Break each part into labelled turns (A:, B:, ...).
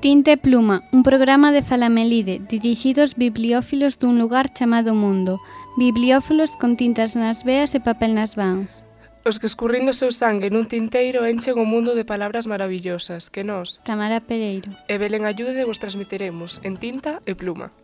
A: Tinte e Pluma, un programa de Falamelide dirixido aos bibliófilos dun lugar chamado mundo, bibliófilos con tintas nas veas e papel nas vans.
B: Os que escurrindo seu sangue nun tinteiro enchen o mundo de palabras maravillosas que nós,
A: Tamara Pereiro
B: e Belén Ayude vos transmitiremos en tinta e pluma.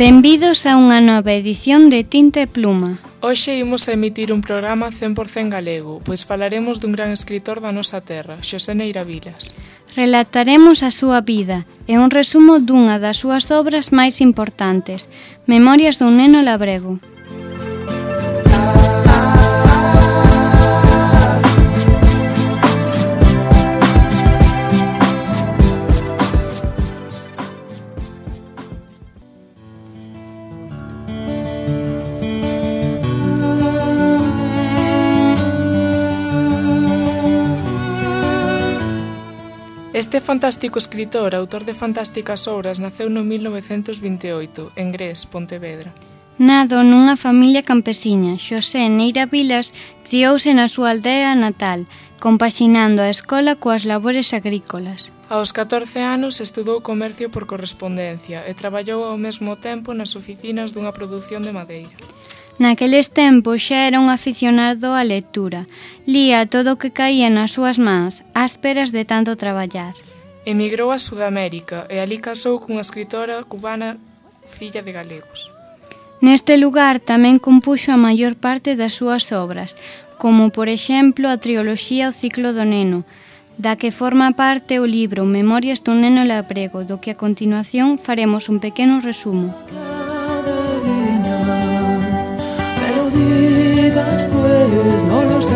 A: Benvidos a unha nova edición de Tinta e Pluma.
B: Hoxe imos a emitir un programa 100% galego, pois falaremos dun gran escritor da nosa terra, Xosé Neira Vilas.
A: Relataremos a súa vida e un resumo dunha das súas obras máis importantes, Memorias dun neno labrego.
B: Este fantástico escritor, autor de fantásticas obras, naceu no 1928, en Grés, Pontevedra.
A: Nado nunha familia campesiña, Xosé Neira Vilas criouse na súa aldea natal, compaxinando a escola coas labores agrícolas.
B: Aos 14 anos estudou comercio por correspondencia e traballou ao mesmo tempo nas oficinas dunha produción de madeira.
A: Naqueles tempos xa era un aficionado á lectura. Lía todo o que caía nas súas mans, ásperas de tanto traballar.
B: Emigrou a Sudamérica e ali casou cunha escritora cubana filla de galegos.
A: Neste lugar tamén compuxo a maior parte das súas obras, como por exemplo a trioloxía O ciclo do neno, da que forma parte o libro Memorias dun neno labrego, do que a continuación faremos un pequeno resumo.
C: quieres, no lo sé.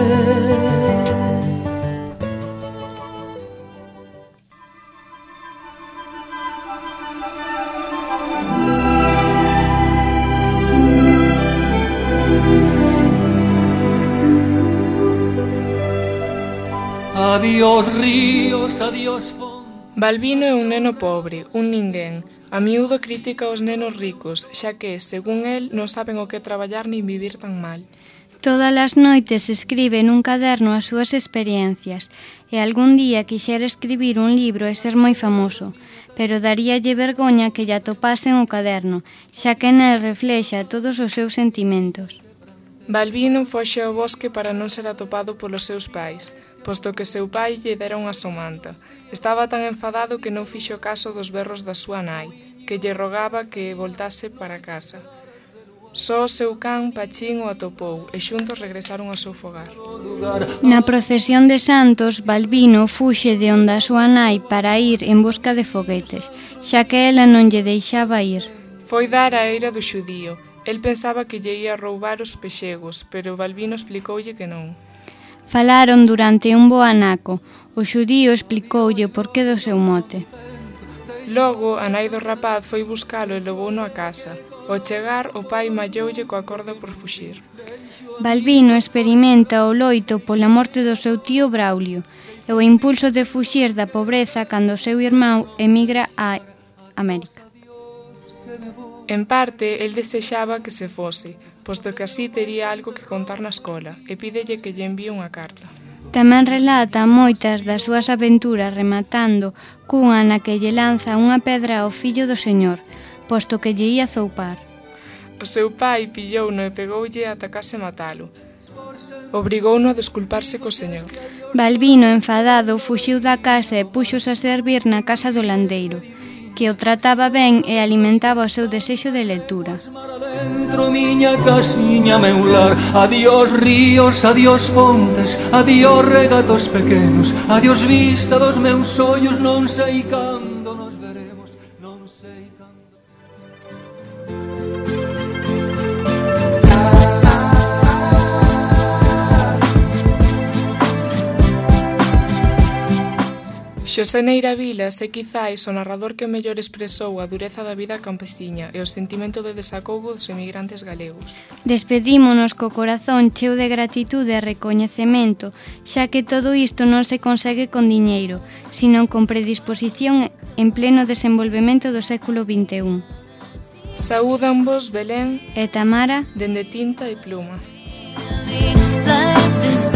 C: Adiós ríos, adiós
B: Balbino é un neno pobre, un ninguén. A miúdo critica aos nenos ricos, xa que, según el, non saben o que traballar nin vivir tan mal.
A: Todas as noites escribe nun caderno as súas experiencias e algún día quixera escribir un libro e ser moi famoso, pero daríalle vergoña que lle atopasen o caderno, xa que nel reflexa todos os seus sentimentos.
B: Balbino foxe ao bosque para non ser atopado polos seus pais, posto que seu pai lle dera unha somanta. Estaba tan enfadado que non fixo caso dos berros da súa nai, que lle rogaba que voltase para casa. Só o seu can Pachín o atopou e xuntos regresaron ao seu fogar.
A: Na procesión de Santos, Balbino fuxe de onde a súa nai para ir en busca de foguetes, xa que ela non lle deixaba ir.
B: Foi dar a eira do xudío. El pensaba que lle ia roubar os pexegos, pero Balbino explicoulle que non.
A: Falaron durante un bo anaco. O xudío explicoulle o porqué do seu mote.
B: Logo, a nai do rapaz foi buscalo e levouno a casa. Ao chegar, o pai malloulle coa corda por fuxir.
A: Balbino experimenta o loito pola morte do seu tío Braulio e o impulso de fuxir da pobreza cando o seu irmão emigra a América.
B: En parte, el desexaba que se fose, posto que así tería algo que contar na escola, e pídelle que lle envíe unha carta.
A: Tamén relata moitas das súas aventuras rematando cunha na que lle lanza unha pedra ao fillo do señor, posto que lle ia zoupar.
B: O seu pai pillouno e pegoulle ata case matalo. Obrigouno a desculparse co señor.
A: Balbino, enfadado, fuxiu da casa e puxos a servir na casa do landeiro, que o trataba ben e alimentaba o seu desexo de lectura.
C: Dentro miña casiña meu lar Adiós ríos, adiós fontes Adiós regatos pequenos Adiós vista dos meus ollos Non sei cam
B: Xosé Neira Vilas é quizáis o narrador que mellor expresou a dureza da vida campesiña e o sentimento de desacougo dos emigrantes galegos.
A: Despedímonos co corazón cheo de gratitude e recoñecemento, xa que todo isto non se consegue con diñeiro, sino con predisposición en pleno desenvolvemento do século XXI.
B: Saúdanvos Belén
A: e Tamara
B: dende tinta e pluma.
D: Life is